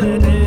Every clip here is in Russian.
holiday.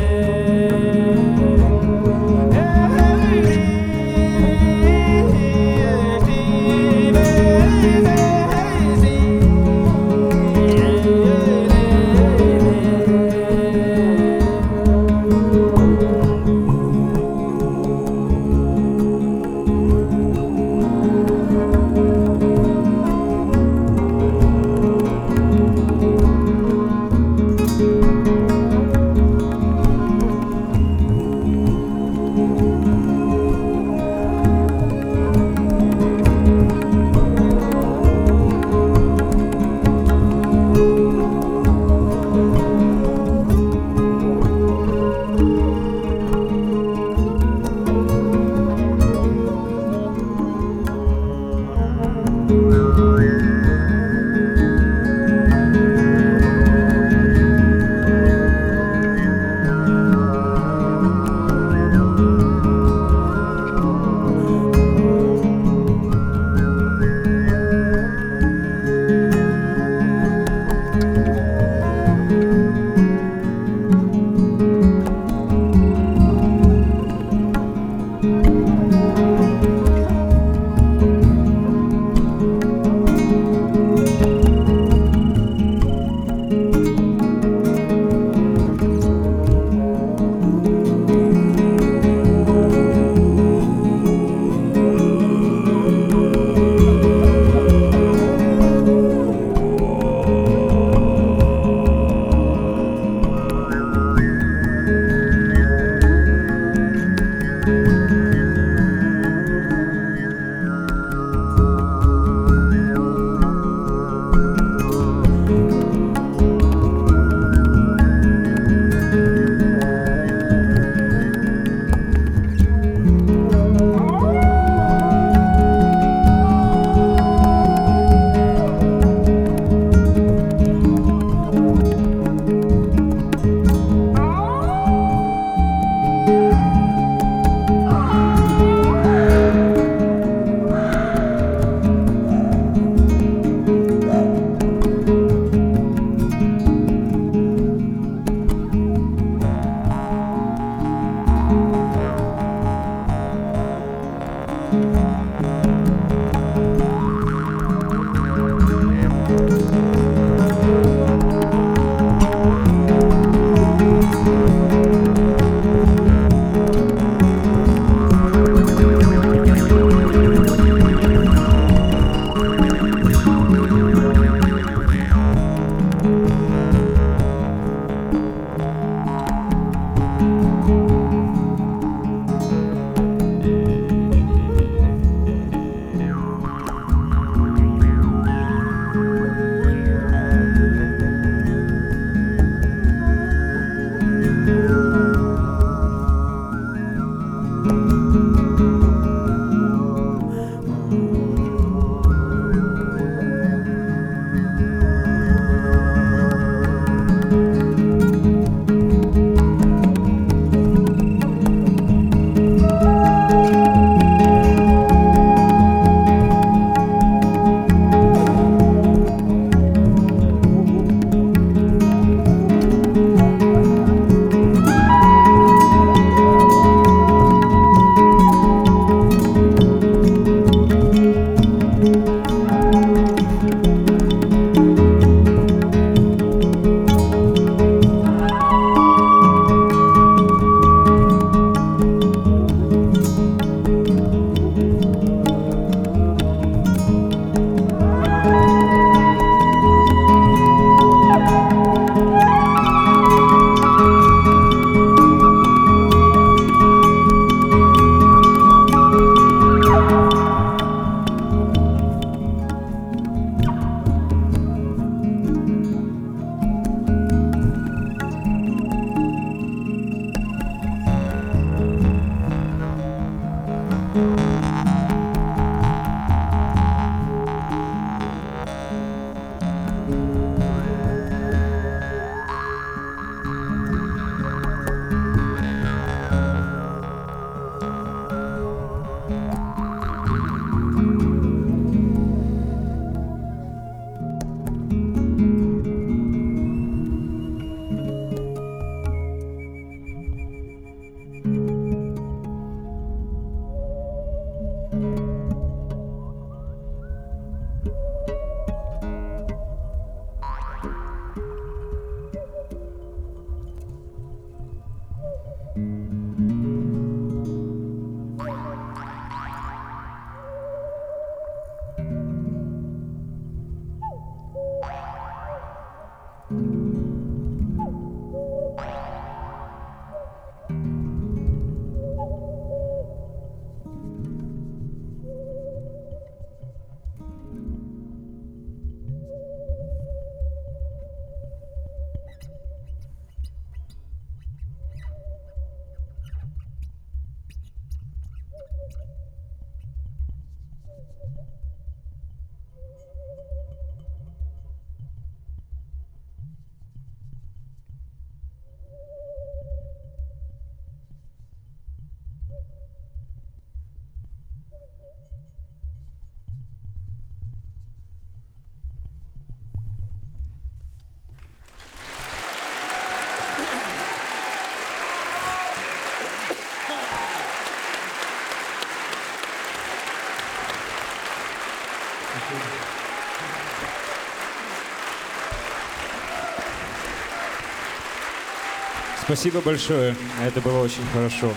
Спасибо большое. Это было очень хорошо.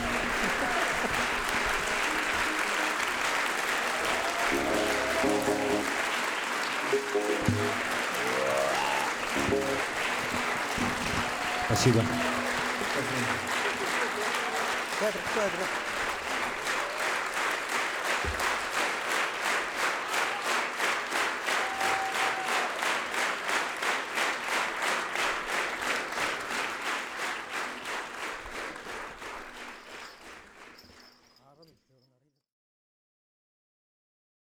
Спасибо. Спасибо.